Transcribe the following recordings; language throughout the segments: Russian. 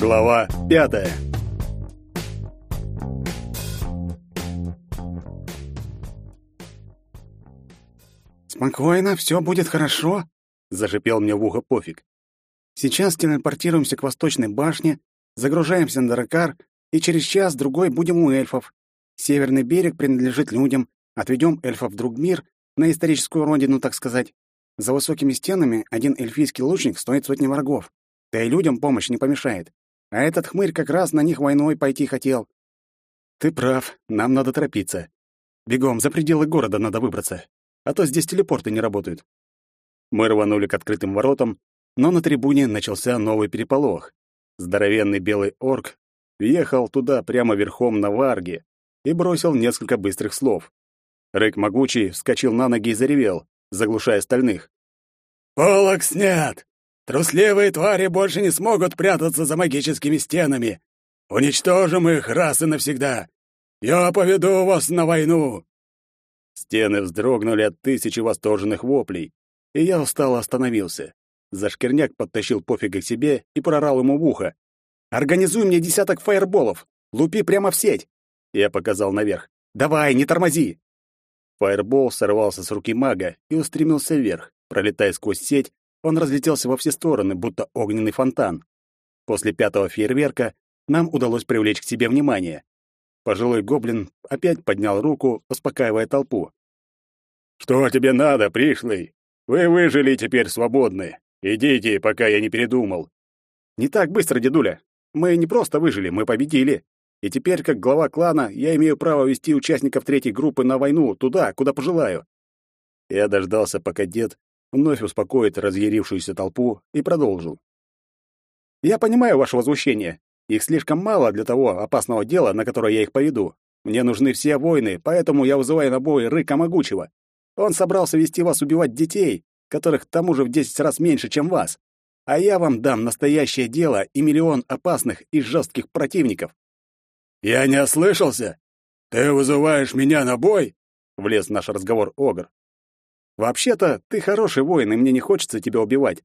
Глава пятая. «Спокойно, все будет хорошо», — зашипел мне в ухо пофиг. «Сейчас телепортируемся к восточной башне, загружаемся на дракар, и через час-другой будем у эльфов. Северный берег принадлежит людям, отведем эльфов в друг мир, на историческую родину, так сказать. За высокими стенами один эльфийский лучник стоит сотни врагов. Да и людям помощь не помешает. А этот хмырь как раз на них войной пойти хотел. Ты прав, нам надо торопиться. Бегом, за пределы города надо выбраться а то здесь телепорты не работают. Мы рванули к открытым воротам, но на трибуне начался новый переполох. Здоровенный белый орк въехал туда прямо верхом на варге и бросил несколько быстрых слов. Рык могучий вскочил на ноги и заревел, заглушая остальных. «Полок снят! Трусливые твари больше не смогут прятаться за магическими стенами! Уничтожим их раз и навсегда! Я поведу вас на войну!» Стены вздрогнули от тысячи восторженных воплей, и я устало остановился. Зашкирняк подтащил пофига к себе и прорал ему в ухо. «Организуй мне десяток фаерболов! Лупи прямо в сеть!» Я показал наверх. «Давай, не тормози!» Фаербол сорвался с руки мага и устремился вверх. Пролетая сквозь сеть, он разлетелся во все стороны, будто огненный фонтан. После пятого фейерверка нам удалось привлечь к себе внимание. Пожилой гоблин опять поднял руку, успокаивая толпу. «Что тебе надо, пришлый? Вы выжили теперь свободны. Идите, пока я не передумал». «Не так быстро, дедуля. Мы не просто выжили, мы победили. И теперь, как глава клана, я имею право вести участников третьей группы на войну туда, куда пожелаю». Я дождался, пока дед вновь успокоит разъярившуюся толпу и продолжил. «Я понимаю ваше возмущение. Их слишком мало для того опасного дела, на которое я их поведу. Мне нужны все воины, поэтому я вызываю на бой Рыка Могучего. Он собрался вести вас убивать детей, которых к тому же в десять раз меньше, чем вас. А я вам дам настоящее дело и миллион опасных и жестких противников. Я не ослышался? Ты вызываешь меня на бой? Влез в наш разговор Огр. Вообще-то, ты хороший воин, и мне не хочется тебя убивать.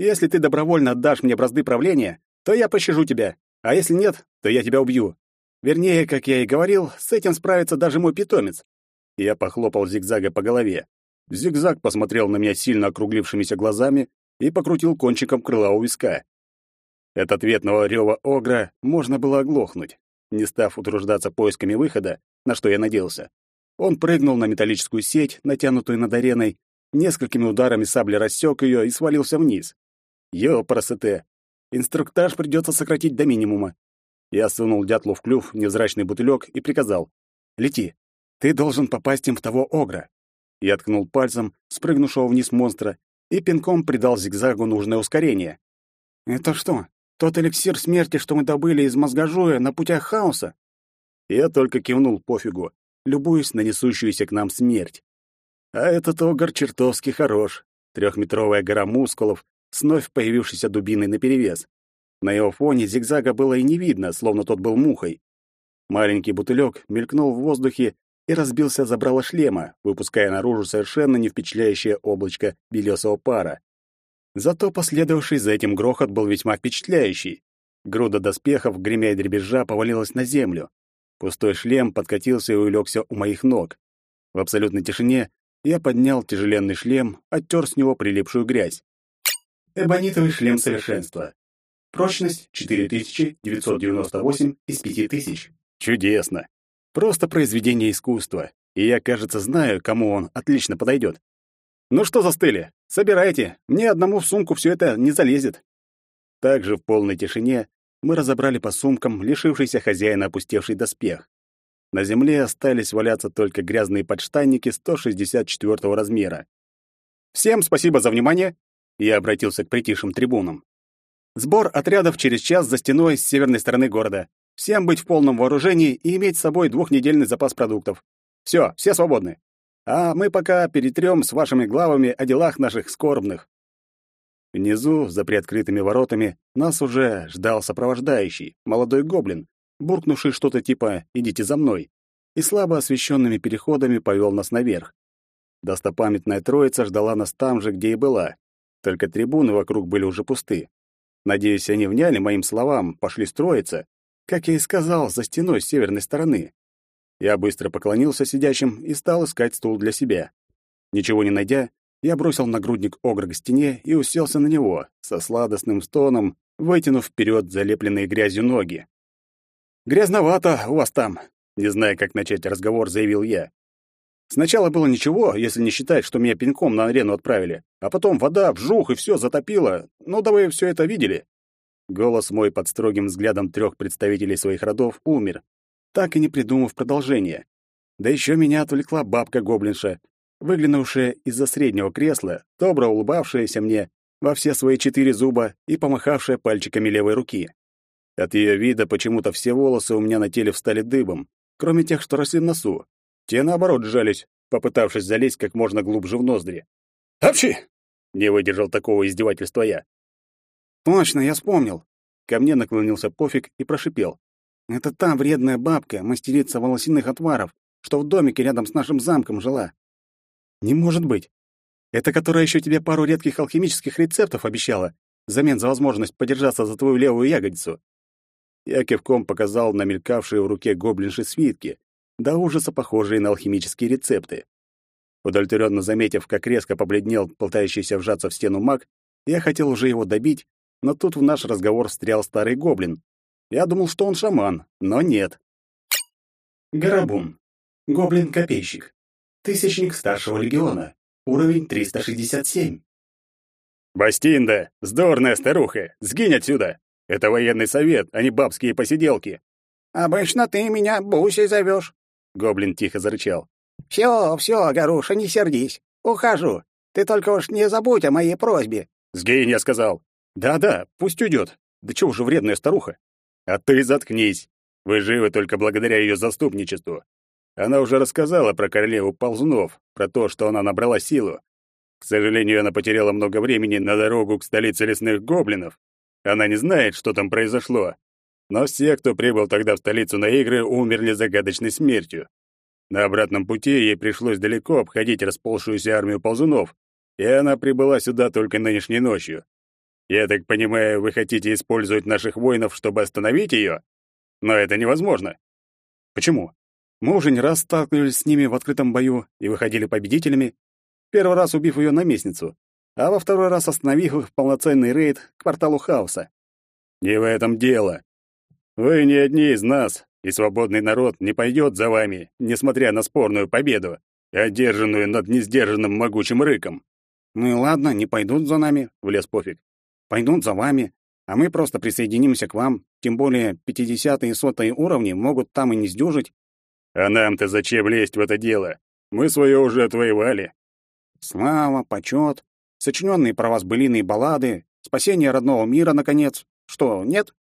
Если ты добровольно отдашь мне бразды правления, то я пощажу тебя. А если нет, то я тебя убью. Вернее, как я и говорил, с этим справится даже мой питомец. Я похлопал зигзага по голове. Зигзаг посмотрел на меня сильно округлившимися глазами и покрутил кончиком крыла у виска. От ответного рева огра можно было оглохнуть. Не став утруждаться поисками выхода, на что я надеялся, он прыгнул на металлическую сеть, натянутую над ареной, несколькими ударами сабли рассек ее и свалился вниз. Ёпрасоте! Инструктаж придется сократить до минимума. Я сунул дятлу в клюв невзрачный бутылек и приказал. «Лети. Ты должен попасть им в того огра». Я ткнул пальцем спрыгнувшего вниз монстра и пинком придал зигзагу нужное ускорение. «Это что, тот эликсир смерти, что мы добыли из мозгожуя на путях хаоса?» Я только кивнул пофигу, любуясь на несущуюся к нам смерть. А этот огр чертовски хорош. Трехметровая гора мускулов, с вновь появившейся дубиной наперевес. На его фоне зигзага было и не видно, словно тот был мухой. Маленький бутылек мелькнул в воздухе и разбился за забрало шлема, выпуская наружу совершенно не впечатляющее облачко белесого пара. Зато последовавший за этим грохот был весьма впечатляющий. Груда доспехов, гремя и дребезжа, повалилась на землю. Пустой шлем подкатился и улегся у моих ног. В абсолютной тишине я поднял тяжеленный шлем, оттер с него прилипшую грязь. Эбонитовый шлем совершенства. Прочность 4998 из 5000. Чудесно. Просто произведение искусства. И я, кажется, знаю, кому он отлично подойдет. Ну что застыли? Собирайте. Мне одному в сумку все это не залезет. Также в полной тишине мы разобрали по сумкам лишившийся хозяина опустевший доспех. На земле остались валяться только грязные подштанники 164 размера. Всем спасибо за внимание. Я обратился к притихшим трибунам. Сбор отрядов через час за стеной с северной стороны города. Всем быть в полном вооружении и иметь с собой двухнедельный запас продуктов. Все, все свободны. А мы пока перетрем с вашими главами о делах наших скорбных. Внизу, за приоткрытыми воротами, нас уже ждал сопровождающий, молодой гоблин, буркнувший что-то типа «идите за мной», и слабо освещенными переходами повел нас наверх. Достопамятная троица ждала нас там же, где и была, только трибуны вокруг были уже пусты. Надеюсь, они вняли моим словам, пошли строиться, как я и сказал, за стеной с северной стороны. Я быстро поклонился сидящим и стал искать стул для себя. Ничего не найдя, я бросил нагрудник огра к стене и уселся на него, со сладостным стоном, вытянув вперед залепленные грязью ноги. «Грязновато у вас там», — не зная, как начать разговор, заявил я. Сначала было ничего, если не считать, что меня пинком на арену отправили, а потом вода, вжух, и все затопило. Ну да вы все это видели. Голос мой под строгим взглядом трех представителей своих родов умер, так и не придумав продолжения. Да еще меня отвлекла бабка-гоблинша, выглянувшая из-за среднего кресла, добро улыбавшаяся мне во все свои четыре зуба и помахавшая пальчиками левой руки. От ее вида почему-то все волосы у меня на теле встали дыбом, кроме тех, что росли в носу. Те, наоборот, сжались, попытавшись залезть как можно глубже в ноздри. «Апчи!» — не выдержал такого издевательства я. «Точно, я вспомнил!» Ко мне наклонился Пофиг и прошипел. «Это та вредная бабка, мастерица волосяных отваров, что в домике рядом с нашим замком жила». «Не может быть! Это которая еще тебе пару редких алхимических рецептов обещала, взамен за возможность подержаться за твою левую ягодицу?» Я кивком показал на мелькавшие в руке гоблинши свитки, до ужаса похожие на алхимические рецепты. Удовлетворенно заметив, как резко побледнел болтающийся вжаться в стену маг, я хотел уже его добить, но тут в наш разговор встрял старый гоблин. Я думал, что он шаман, но нет. Гарабун. Гоблин-копейщик. Тысячник старшего легиона. Уровень 367. «Бастинда, здорная старуха, сгинь отсюда! Это военный совет, а не бабские посиделки!» «Обычно ты меня Бусей зовешь», Гоблин тихо зарычал. «Все, все, Горуша, не сердись. Ухожу. Ты только уж не забудь о моей просьбе». «Сгинь», я сказал. «Да-да, пусть уйдет. Да чего же вредная старуха?» «А ты заткнись. Вы живы только благодаря ее заступничеству. Она уже рассказала про королеву ползунов, про то, что она набрала силу. К сожалению, она потеряла много времени на дорогу к столице лесных гоблинов. Она не знает, что там произошло, но все, кто прибыл тогда в столицу на игры, умерли загадочной смертью. На обратном пути ей пришлось далеко обходить расползшуюся армию ползунов, и она прибыла сюда только нынешней ночью. Я так понимаю, вы хотите использовать наших воинов, чтобы остановить ее? Но это невозможно. Почему? Мы уже не раз сталкивались с ними в открытом бою и выходили победителями, первый раз убив ее наместницу, а во второй раз остановив их в полноценный рейд к порталу хаоса. Не в этом дело. Вы не одни из нас, и свободный народ не пойдет за вами, несмотря на спорную победу, одержанную над несдержанным могучим рыком. Ну и ладно, не пойдут за нами, влез пофиг. Пойдут за вами, а мы просто присоединимся к вам, тем более 50 и 100 уровни могут там и не сдюжить. А нам-то зачем лезть в это дело? Мы свое уже отвоевали. Слава, почет, сочиненные про вас былиные баллады, спасение родного мира, наконец. Что, нет?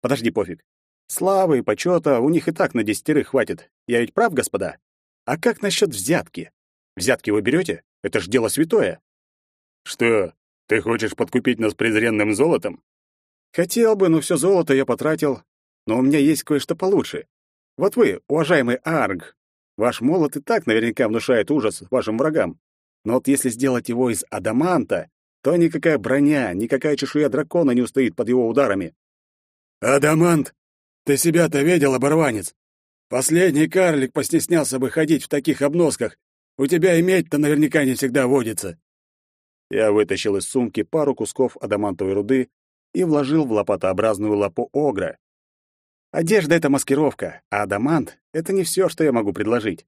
Подожди, пофиг. Славы и почета у них и так на десятерых хватит. Я ведь прав, господа? А как насчет взятки? Взятки вы берете? Это ж дело святое. Что, ты хочешь подкупить нас презренным золотом? Хотел бы, но все золото я потратил. Но у меня есть кое-что получше. Вот вы, уважаемый Арг, ваш молот и так наверняка внушает ужас вашим врагам. Но вот если сделать его из адаманта, то никакая броня, никакая чешуя дракона не устоит под его ударами. «Адамант, ты себя-то видел, оборванец? Последний карлик постеснялся бы ходить в таких обносках. У тебя иметь-то наверняка не всегда водится». Я вытащил из сумки пару кусков адамантовой руды и вложил в лопатообразную лапу огра. Одежда — это маскировка, а адамант — это не все, что я могу предложить.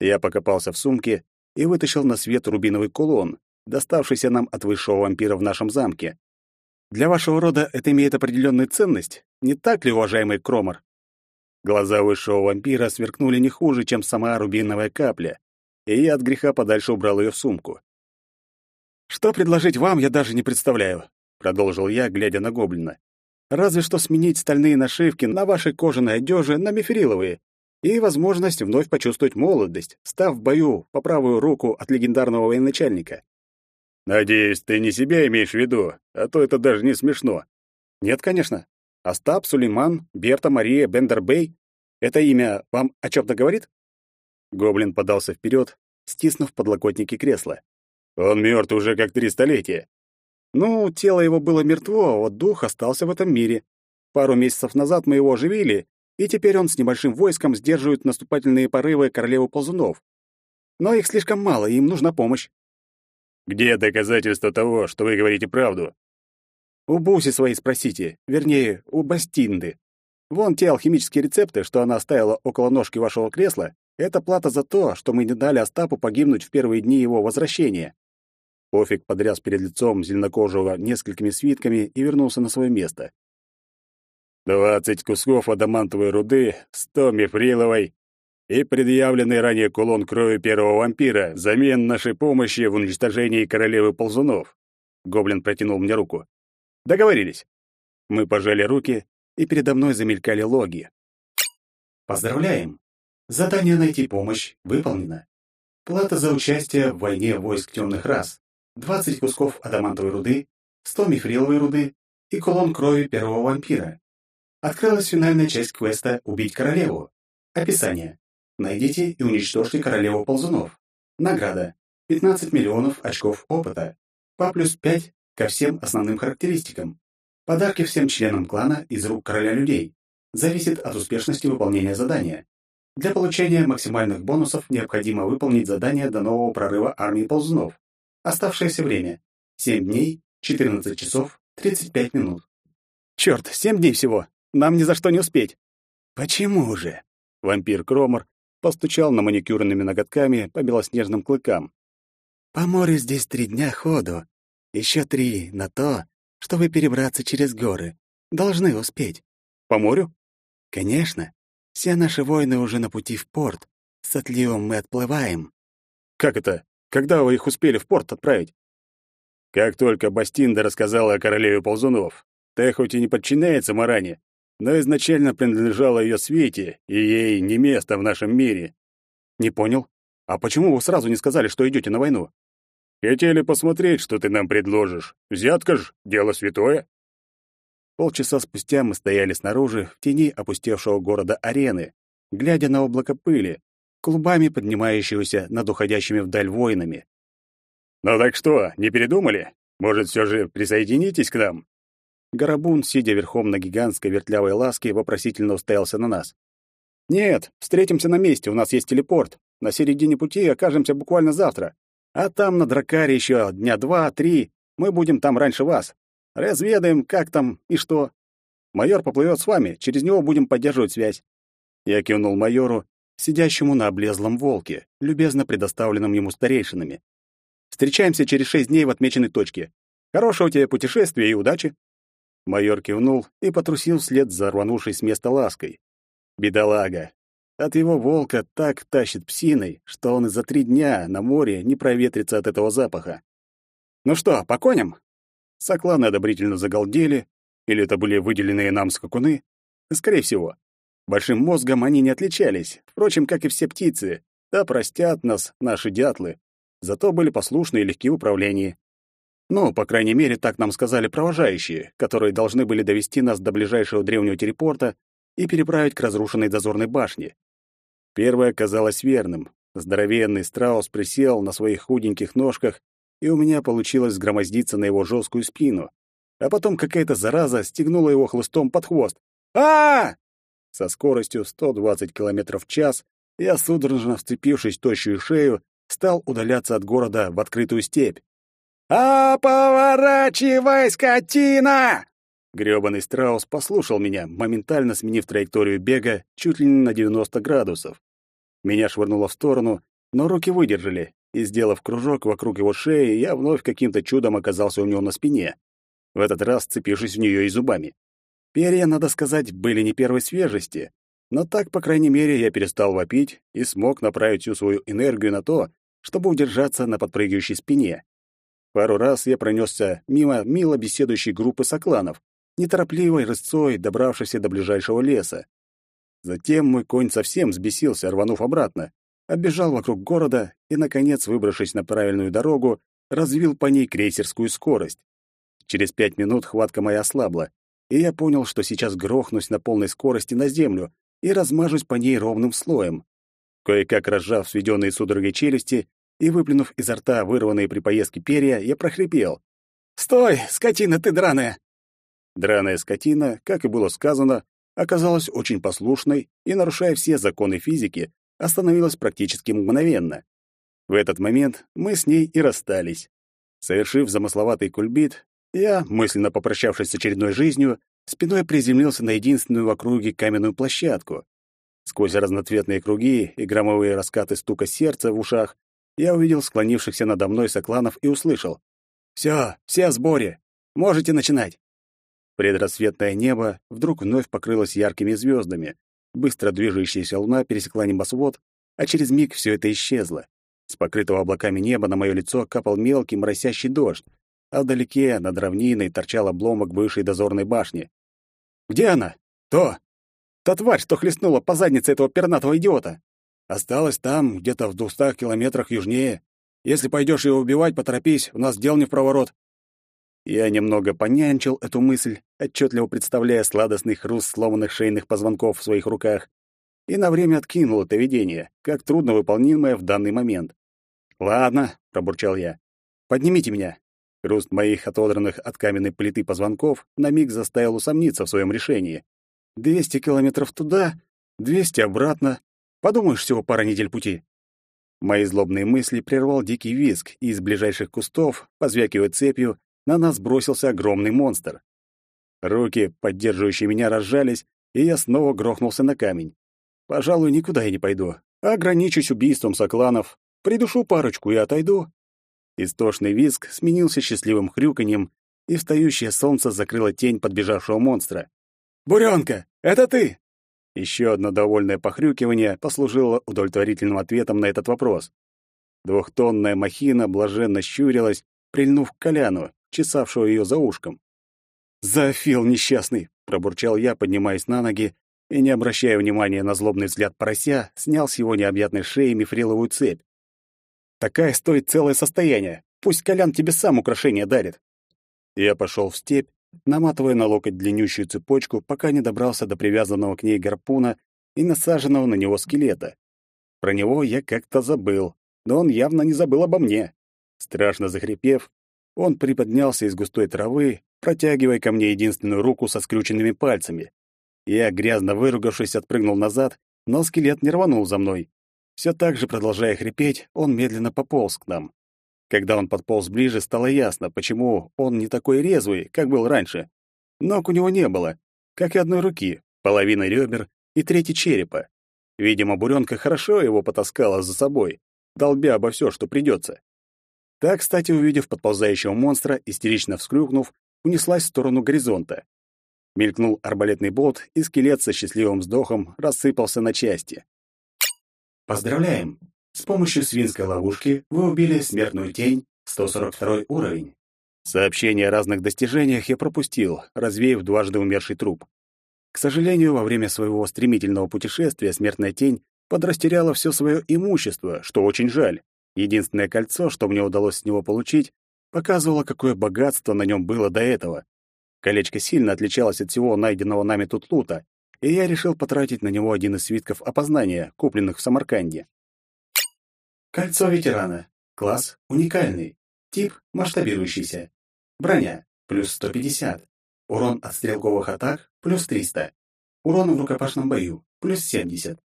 Я покопался в сумке и вытащил на свет рубиновый кулон, доставшийся нам от высшего вампира в нашем замке. Для вашего рода это имеет определенную ценность, не так ли, уважаемый Кромор? Глаза высшего вампира сверкнули не хуже, чем сама рубиновая капля, и я от греха подальше убрал ее в сумку. «Что предложить вам, я даже не представляю», — продолжил я, глядя на гоблина. «Разве что сменить стальные нашивки на вашей кожаной одежде на мифриловые и возможность вновь почувствовать молодость, став в бою по правую руку от легендарного военачальника. Надеюсь, ты не себя имеешь в виду, а то это даже не смешно. Нет, конечно. Остап, Сулейман, Берта, Мария, Бендербей. Это имя вам о чем-то говорит? Гоблин подался вперед, стиснув подлокотники кресла. Он мертв уже как три столетия. Ну, тело его было мертво, а вот дух остался в этом мире. Пару месяцев назад мы его оживили, и теперь он с небольшим войском сдерживает наступательные порывы королевы ползунов. Но их слишком мало, и им нужна помощь. Где доказательства того, что вы говорите правду? У Буси своей спросите, вернее, у Бастинды. Вон те алхимические рецепты, что она оставила около ножки вашего кресла, это плата за то, что мы не дали Остапу погибнуть в первые дни его возвращения. Пофиг подряс перед лицом зеленокожего несколькими свитками и вернулся на свое место. «Двадцать кусков адамантовой руды, сто мифриловой и предъявленный ранее кулон крови первого вампира взамен нашей помощи в уничтожении королевы ползунов». Гоблин протянул мне руку. «Договорились». Мы пожали руки, и передо мной замелькали логи. «Поздравляем! Задание «Найти помощь» выполнено. Плата за участие в войне войск темных рас. 20 кусков адамантовой руды, 100 мифриловой руды и кулон крови первого вампира. Открылась финальная часть квеста «Убить королеву». Описание. Найдите и уничтожьте королеву ползунов. Награда. 15 миллионов очков опыта. По плюс 5 ко всем основным характеристикам. Подарки всем членам клана из рук короля людей. Зависит от успешности выполнения задания. Для получения максимальных бонусов необходимо выполнить задание до нового прорыва армии ползунов. Оставшееся время — 7 дней, 14 часов, 35 минут. Черт, 7 дней всего. Нам ни за что не успеть. Почему же? Вампир Кромор постучал на маникюрными ноготками по белоснежным клыкам. По морю здесь три дня ходу. Еще три на то, чтобы перебраться через горы. Должны успеть. По морю? Конечно. Все наши воины уже на пути в порт. С отливом мы отплываем. Как это? Когда вы их успели в порт отправить? Как только Бастинда рассказала о королеве ползунов. Та хоть и не подчиняется Маране, но изначально принадлежала ее свете, и ей не место в нашем мире. Не понял. А почему вы сразу не сказали, что идете на войну? Хотели посмотреть, что ты нам предложишь. Взятка ж — дело святое. Полчаса спустя мы стояли снаружи, в тени опустевшего города арены, глядя на облако пыли, клубами поднимающегося над уходящими вдаль воинами. «Ну так что, не передумали? Может, все же присоединитесь к нам?» Гарабун, сидя верхом на гигантской вертлявой ласке, вопросительно уставился на нас. «Нет, встретимся на месте, у нас есть телепорт. На середине пути окажемся буквально завтра. А там на Дракаре еще дня два-три. Мы будем там раньше вас. Разведаем, как там и что. Майор поплывет с вами, через него будем поддерживать связь». Я кивнул майору, сидящему на облезлом волке, любезно предоставленном ему старейшинами. Встречаемся через шесть дней в отмеченной точке. Хорошего тебе путешествия и удачи!» Майор кивнул и потрусил вслед за рванувшей с места лаской. Бедолага. От его волка так тащит псиной, что он и за три дня на море не проветрится от этого запаха. «Ну что, по коням?» Сокланы одобрительно загалдели, или это были выделенные нам скакуны? Скорее всего. Большим мозгом они не отличались, впрочем, как и все птицы. Да простят нас наши дятлы. Зато были послушны и легки в управлении. Ну, по крайней мере, так нам сказали провожающие, которые должны были довести нас до ближайшего древнего телепорта и переправить к разрушенной дозорной башне. Первое казалось верным. Здоровенный страус присел на своих худеньких ножках, и у меня получилось сгромоздиться на его жесткую спину. А потом какая-то зараза стегнула его хлыстом под хвост. а, -а, -а со скоростью 120 км в час я, судорожно вцепившись в тощую шею, стал удаляться от города в открытую степь. «А, поворачивай, скотина!» Грёбаный страус послушал меня, моментально сменив траекторию бега чуть ли не на 90 градусов. Меня швырнуло в сторону, но руки выдержали, и, сделав кружок вокруг его шеи, я вновь каким-то чудом оказался у него на спине, в этот раз цепившись в нее и зубами. Перья, надо сказать, были не первой свежести, но так, по крайней мере, я перестал вопить и смог направить всю свою энергию на то, чтобы удержаться на подпрыгивающей спине. Пару раз я пронесся мимо мило беседующей группы сокланов, неторопливой рысцой, добравшейся до ближайшего леса. Затем мой конь совсем взбесился, рванув обратно, оббежал вокруг города и, наконец, выбравшись на правильную дорогу, развил по ней крейсерскую скорость. Через пять минут хватка моя ослабла, и я понял, что сейчас грохнусь на полной скорости на землю и размажусь по ней ровным слоем. Кое-как разжав сведенные судорогой челюсти и выплюнув изо рта вырванные при поездке перья, я прохрипел. Стой, скотина ты драная!» Драная скотина, как и было сказано, оказалась очень послушной и, нарушая все законы физики, остановилась практически мгновенно. В этот момент мы с ней и расстались. Совершив замысловатый кульбит, я, мысленно попрощавшись с очередной жизнью, спиной приземлился на единственную в округе каменную площадку. Сквозь разноцветные круги и громовые раскаты стука сердца в ушах я увидел склонившихся надо мной сокланов и услышал. «Все, все в сборе. Можете начинать». Предрассветное небо вдруг вновь покрылось яркими звездами. Быстро движущаяся луна пересекла небосвод, а через миг все это исчезло. С покрытого облаками неба на мое лицо капал мелкий моросящий дождь, а вдалеке, над равниной, торчал обломок бывшей дозорной башни. «Где она? То! Та тварь, что хлестнула по заднице этого пернатого идиота! Осталась там, где-то в двухстах километрах южнее. Если пойдешь ее убивать, поторопись, у нас дел не в проворот». Я немного понянчил эту мысль, отчетливо представляя сладостный хруст сломанных шейных позвонков в своих руках, и на время откинул это видение, как трудно выполнимое в данный момент. «Ладно», — пробурчал я, — «поднимите меня». Хруст моих отодранных от каменной плиты позвонков на миг заставил усомниться в своем решении. «Двести километров туда, двести обратно. Подумаешь, всего пара недель пути». Мои злобные мысли прервал дикий визг, и из ближайших кустов, позвякивая цепью, на нас бросился огромный монстр. Руки, поддерживающие меня, разжались, и я снова грохнулся на камень. Пожалуй, никуда я не пойду. Ограничусь убийством сокланов, придушу парочку и отойду. Истошный визг сменился счастливым хрюканьем, и встающее солнце закрыло тень подбежавшего монстра. «Буренка, это ты!» Еще одно довольное похрюкивание послужило удовлетворительным ответом на этот вопрос. Двухтонная махина блаженно щурилась, прильнув к Коляну, чесавшего ее за ушком. «Зоофил несчастный!» — пробурчал я, поднимаясь на ноги, и, не обращая внимания на злобный взгляд порося, снял с его необъятной шеи мифриловую цепь. «Такая стоит целое состояние. Пусть Колян тебе сам украшение дарит». Я пошел в степь, наматывая на локоть длиннющую цепочку, пока не добрался до привязанного к ней гарпуна и насаженного на него скелета. Про него я как-то забыл, но он явно не забыл обо мне. Страшно захрипев, он приподнялся из густой травы, протягивая ко мне единственную руку со скрюченными пальцами. Я, грязно выругавшись, отпрыгнул назад, но скелет не рванул за мной. Все так же, продолжая хрипеть, он медленно пополз к нам. Когда он подполз ближе, стало ясно, почему он не такой резвый, как был раньше. Ног у него не было, как и одной руки, половины ребер и трети черепа. Видимо, буренка хорошо его потаскала за собой, долбя обо все, что придется. Так, кстати, увидев подползающего монстра, истерично вскрюкнув, унеслась в сторону горизонта. Мелькнул арбалетный болт, и скелет со счастливым вздохом рассыпался на части. Поздравляем! С помощью свинской ловушки вы убили смертную тень, 142 уровень. Сообщения о разных достижениях я пропустил, развеяв дважды умерший труп. К сожалению, во время своего стремительного путешествия смертная тень подрастеряла все свое имущество, что очень жаль. Единственное кольцо, что мне удалось с него получить, показывало, какое богатство на нем было до этого. Колечко сильно отличалось от всего найденного нами тут лута, и я решил потратить на него один из свитков опознания, купленных в Самарканде. Кольцо ветерана. Класс уникальный. Тип масштабирующийся. Броня плюс 150. Урон от стрелковых атак плюс 300. Урон в рукопашном бою плюс 70.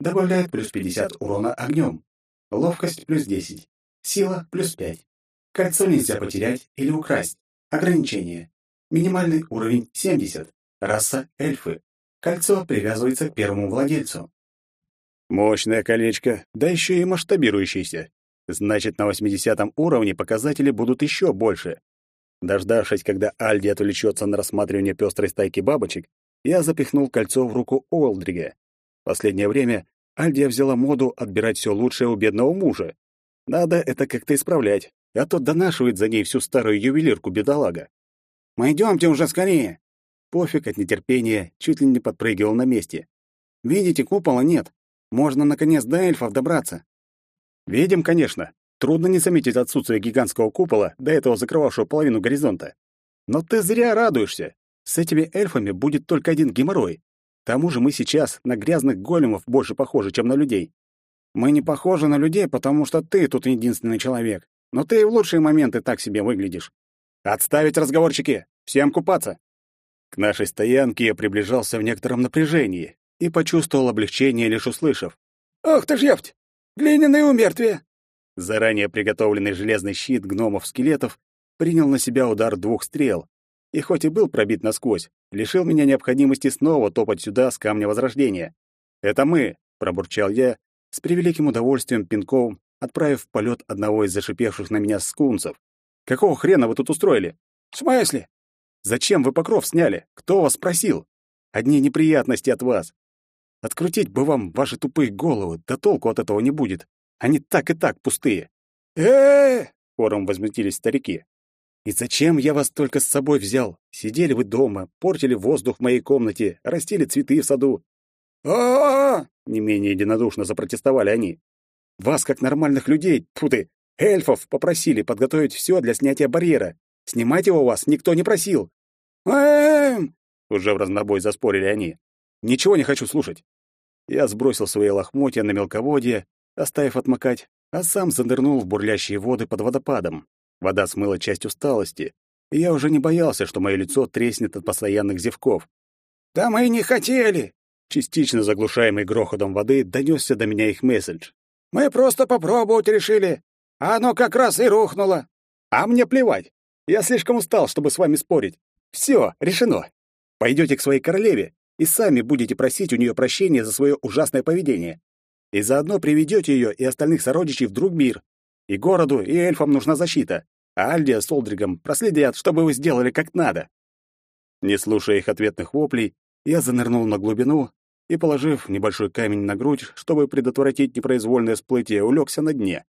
Добавляет плюс 50 урона огнем. Ловкость плюс 10. Сила плюс 5. Кольцо нельзя потерять или украсть. Ограничение. Минимальный уровень 70. Раса эльфы. Кольцо привязывается к первому владельцу. Мощное колечко, да еще и масштабирующееся. Значит, на 80 уровне показатели будут еще больше. Дождавшись, когда Альди отвлечется на рассматривание пестрой стайки бабочек, я запихнул кольцо в руку Олдрига. Последнее время Альдия взяла моду отбирать все лучшее у бедного мужа. Надо это как-то исправлять, а то донашивает за ней всю старую ювелирку бедолага. «Мы идемте уже скорее!» Пофиг от нетерпения чуть ли не подпрыгивал на месте. «Видите, купола нет. Можно, наконец, до эльфов добраться». «Видим, конечно. Трудно не заметить отсутствие гигантского купола, до этого закрывавшего половину горизонта. Но ты зря радуешься. С этими эльфами будет только один геморрой тому же мы сейчас на грязных големов больше похожи, чем на людей. Мы не похожи на людей, потому что ты тут единственный человек. Но ты и в лучшие моменты так себе выглядишь. Отставить разговорчики! Всем купаться!» К нашей стоянке я приближался в некотором напряжении и почувствовал облегчение, лишь услышав. «Ах ты ж епть! Глиняные умертвия!» Заранее приготовленный железный щит гномов-скелетов принял на себя удар двух стрел, и хоть и был пробит насквозь, лишил меня необходимости снова топать сюда с камня Возрождения. «Это мы!» — пробурчал я, с превеликим удовольствием пинком отправив в полет одного из зашипевших на меня скунсов. «Какого хрена вы тут устроили?» «В смысле?» «Зачем вы покров сняли? Кто вас спросил? Одни неприятности от вас. Открутить бы вам ваши тупые головы, да толку от этого не будет. Они так и так пустые. э хором возмутились старики. И зачем я вас только с собой взял? Сидели вы дома, портили воздух в моей комнате, растили цветы в саду. а Не менее единодушно запротестовали они. Вас, как нормальных людей, тьфу ты, эльфов, попросили подготовить все для снятия барьера. Снимать его у вас никто не просил. Эм! Уже в разнобой заспорили они. Ничего не хочу слушать. Я сбросил свои лохмотья на мелководье, оставив отмокать, а сам занырнул в бурлящие воды под водопадом. Вода смыла часть усталости, и я уже не боялся, что мое лицо треснет от постоянных зевков. «Да мы не хотели!» Частично заглушаемый грохотом воды донесся до меня их месседж. «Мы просто попробовать решили, а оно как раз и рухнуло!» «А мне плевать! Я слишком устал, чтобы с вами спорить. Все, решено. Пойдете к своей королеве и сами будете просить у нее прощения за свое ужасное поведение. И заодно приведете ее и остальных сородичей в друг мир. И городу, и эльфам нужна защита. А Альдия с Олдригом проследят, чтобы вы сделали как надо. Не слушая их ответных воплей, я занырнул на глубину и, положив небольшой камень на грудь, чтобы предотвратить непроизвольное всплытие, улегся на дне.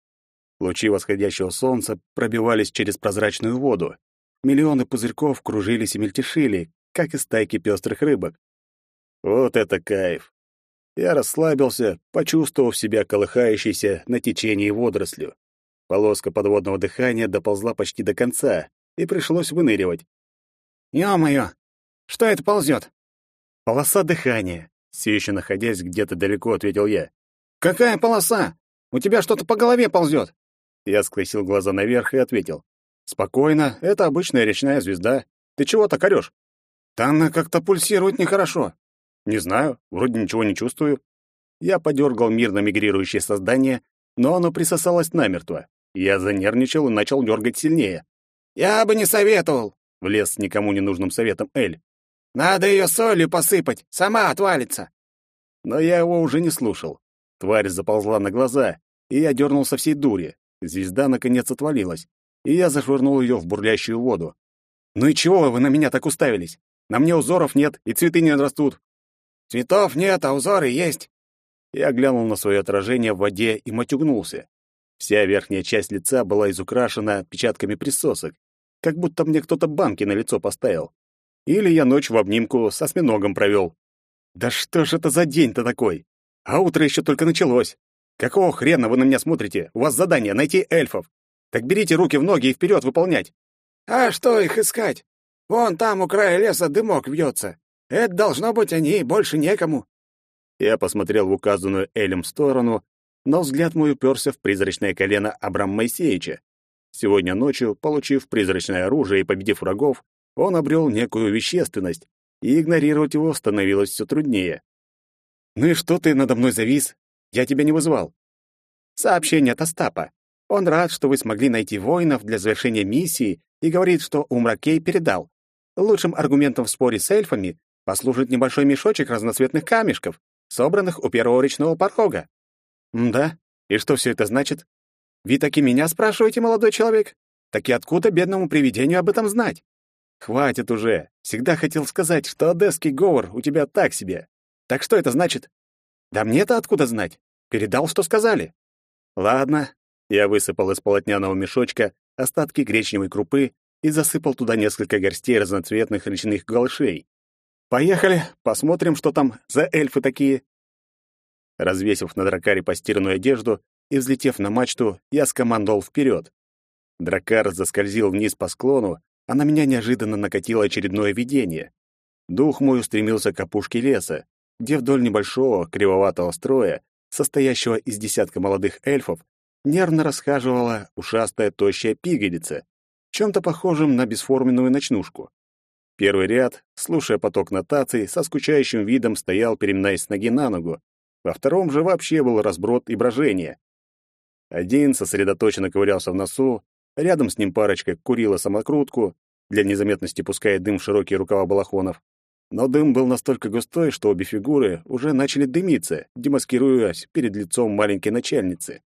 Лучи восходящего солнца пробивались через прозрачную воду. Миллионы пузырьков кружились и мельтешили, как и стайки пестрых рыбок. Вот это кайф! Я расслабился, почувствовав себя колыхающейся на течении водорослью. Полоска подводного дыхания доползла почти до конца, и пришлось выныривать. «Ё-моё! Что это ползет?» «Полоса дыхания», — все еще находясь где-то далеко, ответил я. «Какая полоса? У тебя что-то по голове ползет!» Я скосил глаза наверх и ответил. «Спокойно, это обычная речная звезда. Ты чего так орёшь?» «Да она как-то пульсирует нехорошо». «Не знаю, вроде ничего не чувствую». Я подергал мирно мигрирующее создание, но оно присосалось намертво. Я занервничал и начал дергать сильнее. «Я бы не советовал», — влез с никому не нужным советом Эль. «Надо ее солью посыпать, сама отвалится». Но я его уже не слушал. Тварь заползла на глаза, и я дернул со всей дури. Звезда, наконец, отвалилась, и я зашвырнул ее в бурлящую воду. «Ну и чего вы на меня так уставились? На мне узоров нет, и цветы не растут». «Цветов нет, а узоры есть». Я глянул на свое отражение в воде и матюгнулся. Вся верхняя часть лица была изукрашена отпечатками присосок, как будто мне кто-то банки на лицо поставил. Или я ночь в обнимку со осьминогом провел. Да что ж это за день-то такой? А утро еще только началось. Какого хрена вы на меня смотрите? У вас задание — найти эльфов. Так берите руки в ноги и вперед выполнять. А что их искать? Вон там у края леса дымок вьется. Это должно быть они, больше некому. Я посмотрел в указанную Элем сторону но взгляд мой уперся в призрачное колено Абрама Моисеевича. Сегодня ночью, получив призрачное оружие и победив врагов, он обрел некую вещественность, и игнорировать его становилось все труднее. «Ну и что ты надо мной завис? Я тебя не вызывал». Сообщение от Остапа. Он рад, что вы смогли найти воинов для завершения миссии и говорит, что Умракей передал. Лучшим аргументом в споре с эльфами послужит небольшой мешочек разноцветных камешков, собранных у первого речного порога. «Да? И что все это значит? Вы таки меня спрашиваете, молодой человек? Так и откуда бедному привидению об этом знать? Хватит уже. Всегда хотел сказать, что одесский говор у тебя так себе. Так что это значит? Да мне-то откуда знать? Передал, что сказали. Ладно. Я высыпал из полотняного мешочка остатки гречневой крупы и засыпал туда несколько горстей разноцветных речных голышей. Поехали, посмотрим, что там за эльфы такие. Развесив на дракаре постиранную одежду и взлетев на мачту, я скомандовал вперед. Дракар заскользил вниз по склону, а на меня неожиданно накатило очередное видение. Дух мой устремился к опушке леса, где вдоль небольшого кривоватого строя, состоящего из десятка молодых эльфов, нервно расхаживала ушастая тощая пигалица. чем-то похожем на бесформенную ночнушку. Первый ряд, слушая поток нотаций, со скучающим видом стоял, переминаясь с ноги на ногу. Во втором же вообще был разброд и брожение. Один сосредоточенно ковырялся в носу, рядом с ним парочка курила самокрутку, для незаметности пуская дым в широкие рукава балахонов. Но дым был настолько густой, что обе фигуры уже начали дымиться, демаскируясь перед лицом маленькой начальницы.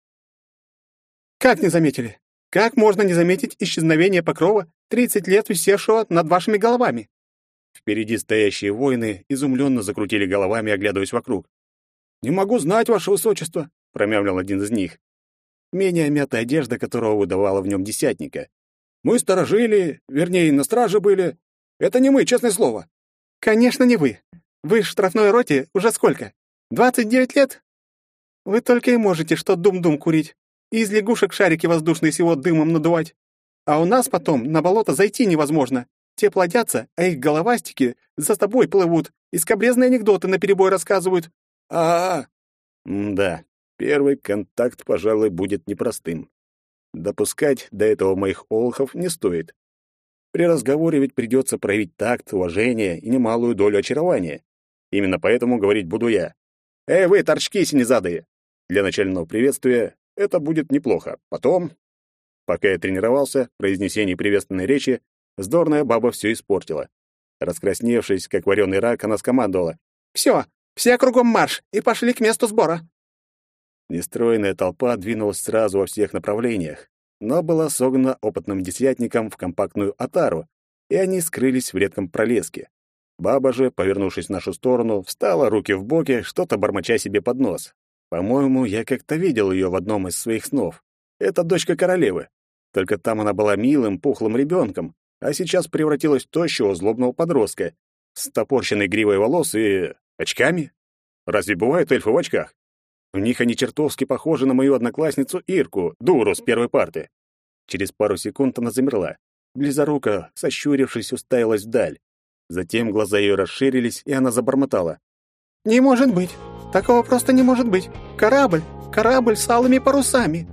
«Как не заметили? Как можно не заметить исчезновение покрова, 30 лет висевшего над вашими головами?» Впереди стоящие воины изумленно закрутили головами, оглядываясь вокруг. «Не могу знать, ваше высочество», — промямлил один из них. Менее мятая одежда, которого выдавала в нем десятника. «Мы сторожили, вернее, на страже были. Это не мы, честное слово. Конечно, не вы. Вы в штрафной роте уже сколько? Двадцать девять лет? Вы только и можете что дум-дум курить. И из лягушек шарики воздушные с его дымом надувать. А у нас потом на болото зайти невозможно. Те плодятся, а их головастики за тобой плывут и скобрезные анекдоты наперебой рассказывают. А, -а, -а. да, первый контакт, пожалуй, будет непростым. Допускать до этого моих олхов не стоит. При разговоре ведь придется проявить такт, уважение и немалую долю очарования. Именно поэтому говорить буду я. «Эй, вы, торчки синезадые!» Для начального приветствия это будет неплохо. Потом... Пока я тренировался, произнесение приветственной речи, вздорная баба все испортила. Раскрасневшись, как вареный рак, она скомандовала. «Все, все кругом марш и пошли к месту сбора!» Нестроенная толпа двинулась сразу во всех направлениях но была согнана опытным десятником в компактную отару, и они скрылись в редком пролеске. Баба же, повернувшись в нашу сторону, встала руки в боки, что-то бормоча себе под нос. По-моему, я как-то видел ее в одном из своих снов. Это дочка королевы. Только там она была милым, пухлым ребенком, а сейчас превратилась в тощего, злобного подростка с топорщенной гривой волос и... очками? Разве бывают эльфы в очках? В них они чертовски похожи на мою одноклассницу Ирку, дуру с первой парты. Через пару секунд она замерла. Близорука, сощурившись, уставилась вдаль. Затем глаза ее расширились, и она забормотала. «Не может быть! Такого просто не может быть! Корабль! Корабль с алыми парусами!»